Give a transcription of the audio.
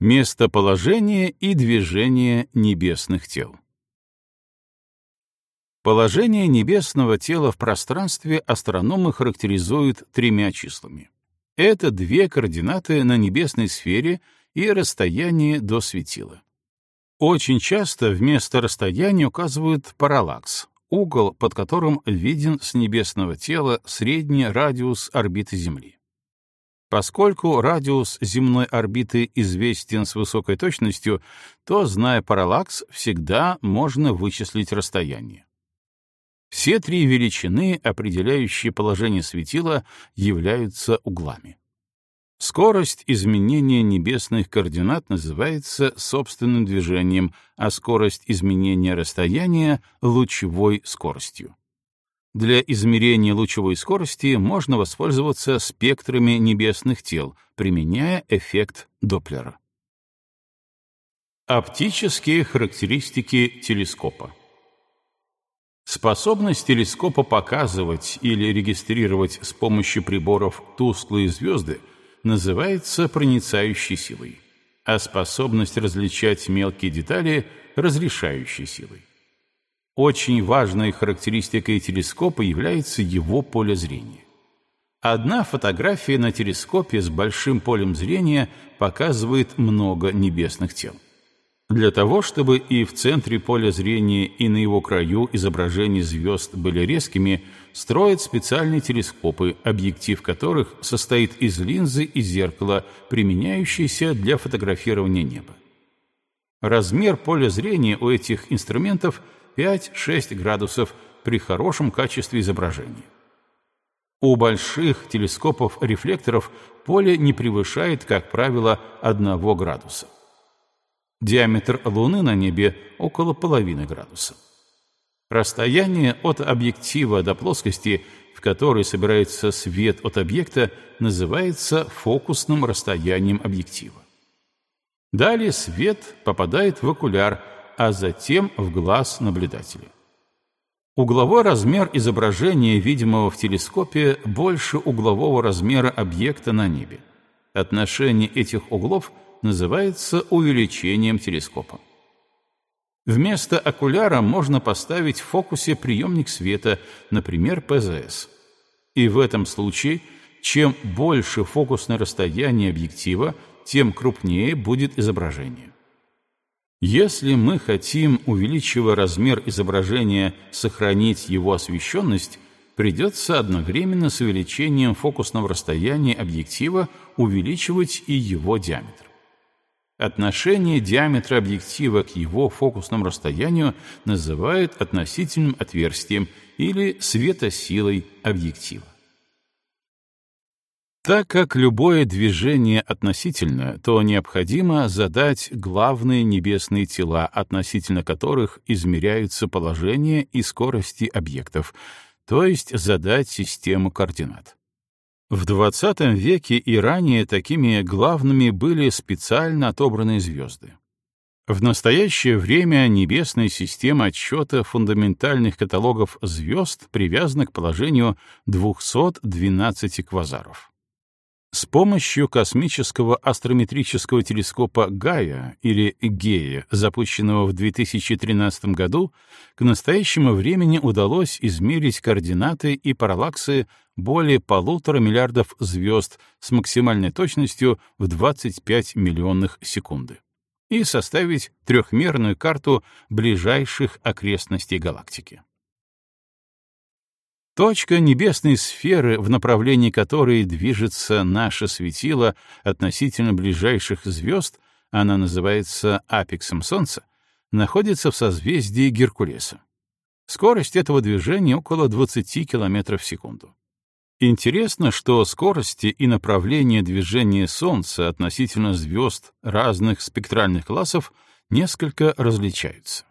Местоположение и движение небесных тел. Положение небесного тела в пространстве астрономы характеризуют тремя числами. Это две координаты на небесной сфере и расстояние до светила. Очень часто вместо расстояния указывают параллакс, угол, под которым виден с небесного тела средний радиус орбиты Земли. Поскольку радиус земной орбиты известен с высокой точностью, то, зная параллакс, всегда можно вычислить расстояние. Все три величины, определяющие положение светила, являются углами. Скорость изменения небесных координат называется собственным движением, а скорость изменения расстояния — лучевой скоростью. Для измерения лучевой скорости можно воспользоваться спектрами небесных тел, применяя эффект Доплера. Оптические характеристики телескопа. Способность телескопа показывать или регистрировать с помощью приборов тусклые звезды называется проницающей силой, а способность различать мелкие детали — разрешающей силой. Очень важной характеристикой телескопа является его поле зрения. Одна фотография на телескопе с большим полем зрения показывает много небесных тел. Для того, чтобы и в центре поля зрения, и на его краю изображения звезд были резкими, строят специальные телескопы, объектив которых состоит из линзы и зеркала, применяющиеся для фотографирования неба. Размер поля зрения у этих инструментов – 5-6 градусов при хорошем качестве изображения. У больших телескопов-рефлекторов поле не превышает, как правило, 1 градуса. Диаметр Луны на небе около половины градуса. Расстояние от объектива до плоскости, в которой собирается свет от объекта, называется фокусным расстоянием объектива. Далее свет попадает в окуляр, а затем в глаз наблюдателя. Угловой размер изображения, видимого в телескопе, больше углового размера объекта на небе. Отношение этих углов называется увеличением телескопа. Вместо окуляра можно поставить в фокусе приемник света, например, ПЗС. И в этом случае, чем больше фокусное расстояние объектива, тем крупнее будет изображение. Если мы хотим, увеличивая размер изображения, сохранить его освещенность, придется одновременно с увеличением фокусного расстояния объектива увеличивать и его диаметр. Отношение диаметра объектива к его фокусному расстоянию называют относительным отверстием или светосилой объектива. Так как любое движение относительно, то необходимо задать главные небесные тела, относительно которых измеряются положение и скорости объектов, то есть задать систему координат. В XX веке и ранее такими главными были специально отобранные звезды. В настоящее время небесная система отсчета фундаментальных каталогов звезд привязана к положению 212 квазаров. С помощью космического астрометрического телескопа Гая или Гея, запущенного в 2013 году, к настоящему времени удалось измерить координаты и параллаксы более полутора миллиардов звезд с максимальной точностью в 25 миллионных секунды и составить трехмерную карту ближайших окрестностей галактики. Точка небесной сферы, в направлении которой движется наше светило относительно ближайших звезд, она называется апексом Солнца, находится в созвездии Геркулеса. Скорость этого движения около 20 км в секунду. Интересно, что скорости и направление движения Солнца относительно звезд разных спектральных классов несколько различаются.